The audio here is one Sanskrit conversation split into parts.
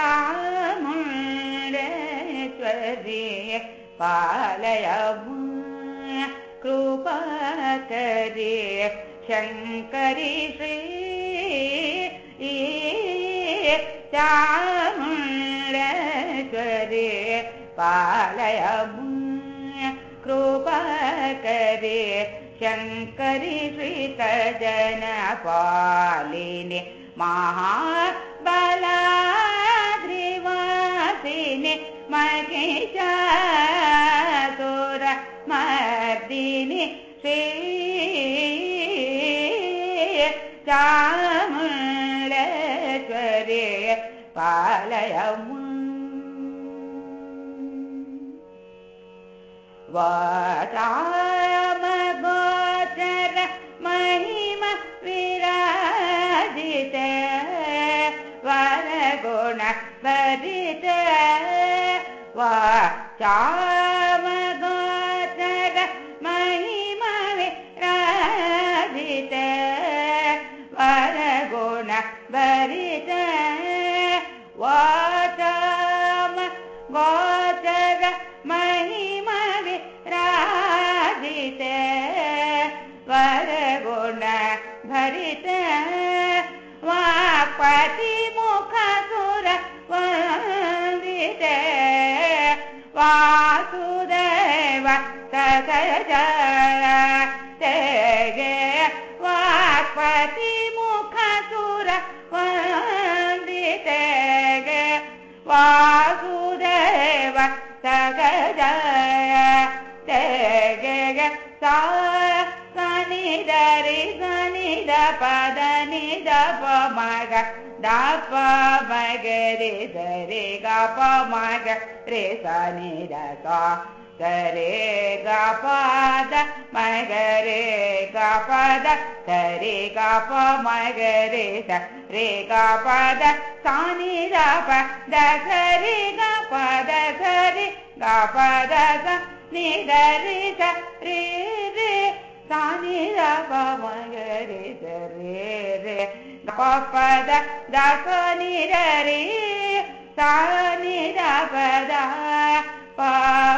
चामुण्डेश्वरी पालय कृपाकरी शङ्करी श्री चामुण्डेश्वरी पालय कृपाकरी शङ्करि श्रीतजनपालिनि महाबलाद्रिवासिनि चामुण्डेश्वरी पालय वाचा गुण भरित वा दरि ग प मग रे सनि द सा सरे ग पद मगरे ग पद सरे ग प मगरे स रे ग पद सनि द प द सरि ग पद सरि ग पद स ग पद द सनि द रे सनि द पद प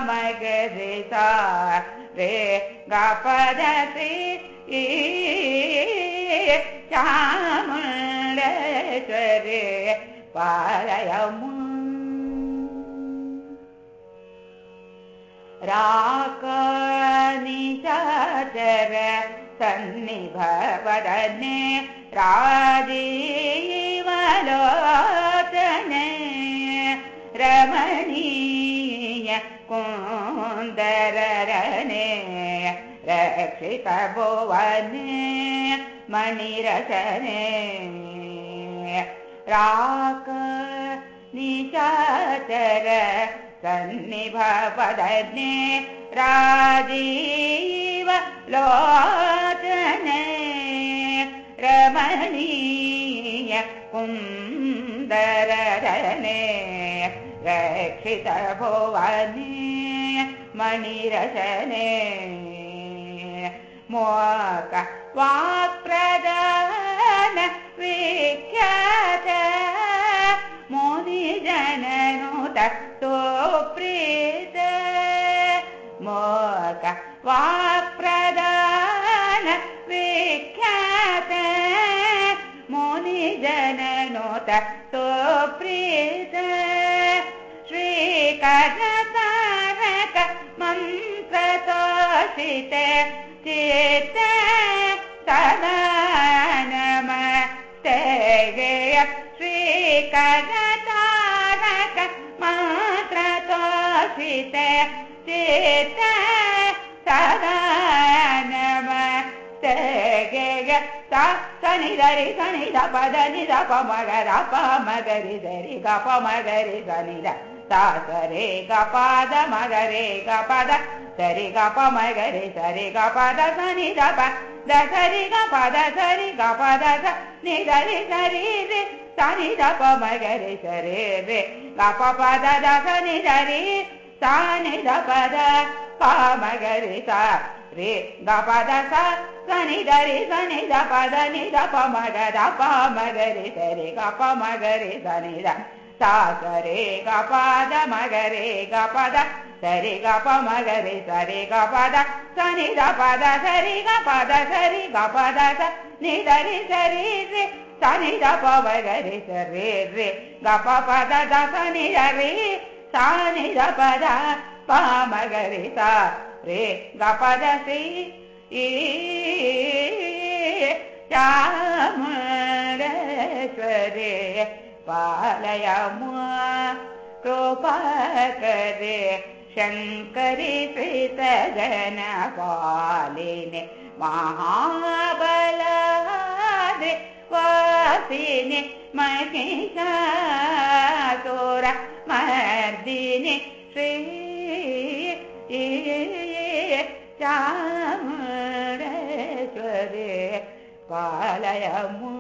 मगरे सा रे ग पद श्री चामुण्डेश्वरे पालय राकनिशाचर सन्निभवदने राजीवलोचने रमणीय कुन्दररणे रक्षितभुवने मणिरचने राक निशाचर सन्निभवदने राजीव लोचने रमणीय कुन्दररणे रक्षितभुवने मणिरचने मोक वाक्प्रदान विख्यात सुप्रीत श्रीकरतारक मन्त्रतोषित चित्त सदा सनि दरि सनि द पद नि द प मग द प मगरि दरि ग प मगरि सनि द सा सरे ग पद मगरे ग पद सरि ग प मगरे सरि ग पद सनि द प द सरि ग पद सरि ग पद स नि दरि सरि रे सनि द प मगरे सरे रे ग प पद द सनि दरि सनि द पद प मगरे स रे ग पद स सनि दरि सनि द पद नि द प मगरे सरि ग प मगरे सनि गपाद मगरे सरि गप मगरे सरि गपद सनि गपद सरि गपद निदरि सरि रे सनि गप मगरे सरे रे गप पद सनि रे सानि गपद प मगरे सा रे गपद चामरेश्वरे पालय कृपाकरे शङ्करि श्रीतगनपालिने महाबलादे वासिनि महिषासुर मर्दिनि श्री चामरेश्वरे पालय